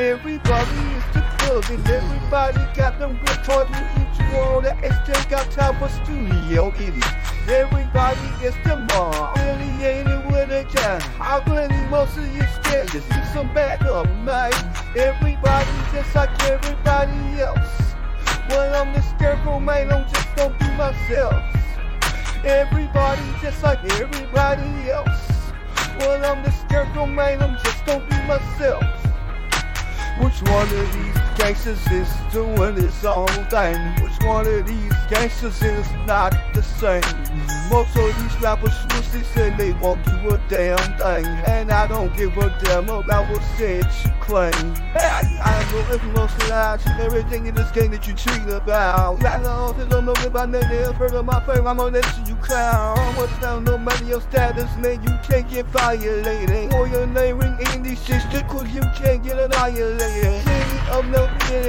Everybody is the and everybody got them good toys you all the extra got time for studio idiots. Everybody is the mom, it with a job. I really most of you scared to see some backup, man. Everybody just like everybody else. Well, I'm the scarecrow, man, I'm just gonna be myself. Everybody just like everybody else. Well, I'm the scarecrow, man, I'm just gonna be myself. Which one of these gangsters is doing his own thing? Which one of these gangsters is not the same? Most of these rappers loosely say they won't do a damn thing. And I don't give a damn about what said you claim. I, I know lies and everything in this game that you cheat about. I know if I'm no good by name, heard of my fame, I'm gonna let you clown. What's down no money, your status, man, you can't get violated. Or your name ring in these cause you can't get annihilated.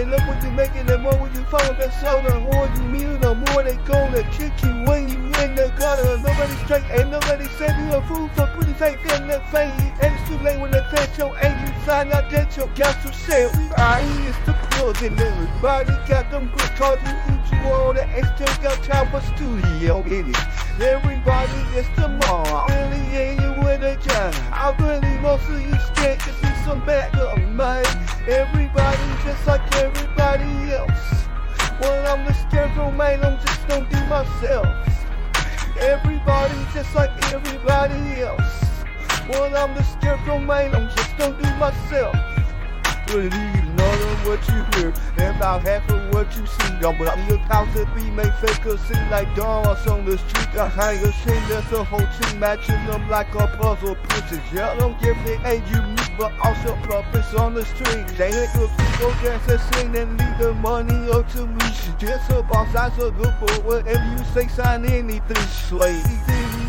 Of look what you making, the more when you follow the soul, the more you mean, the more they gonna kick you when you in the gutter. Nobody straight, ain't nobody you a fool for pretty fake in the face. And it's too late when they catch your and you find out that your got to sell. I is the and everybody got them good cars you eat you all the extra got time for studio in it. Everybody is the mom, really ain't you with a job. I really most of you scared to see some backup, man. Everybody just like everybody else. Well, I'm the scarecrow, man, I'm just gonna be myself. Everybody just like everybody else. Well, I'm the scarecrow, man, I'm just gonna be myself. Believe none of what you hear, and about half of what you see. Y'all, but I'm your house to be made fakers seem like dogs on the street. I hang a scene that's a whole team matching them like a puzzle pieces. Y'all don't give the ain't unique, but also puppets on the street. They hit the people dance and sing and leave the money up to me. Just a boss, I so good for whatever you say, sign anything. Slave,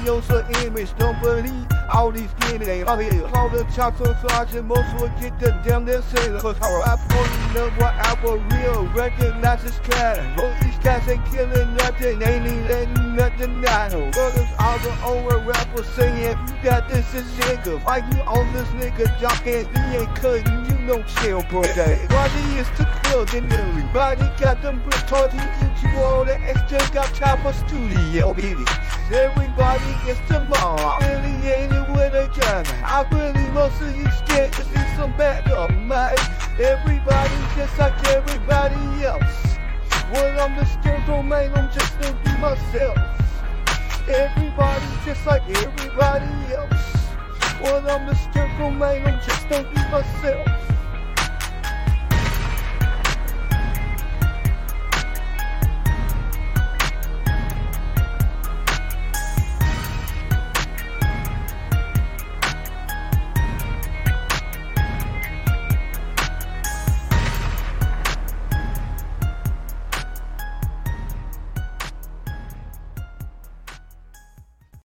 videos or image, don't believe all these gimmicks ain't all here. All the chops on sergeant, most will get the damn their sailor. Cause how I pull you know what I for real, recognize this kind. Both these guys ain't killing nothing, ain't even letting nothing. Brothers, all the old rappers saying, you got this is nigga. Why you on this nigga jock and he ain't cutting you no chill, bro. Everybody is to kill, then everybody got them he eat you all the extra got time for studio, baby. Everybody really ain't it with a job. I really most of you scared to see some backup, man. Everybody just like everybody else. Well, I'm the scarecrow, man, I'm just gonna be myself. Everybody just like everybody else. Well, I'm the scarecrow, man, I'm just gonna be myself.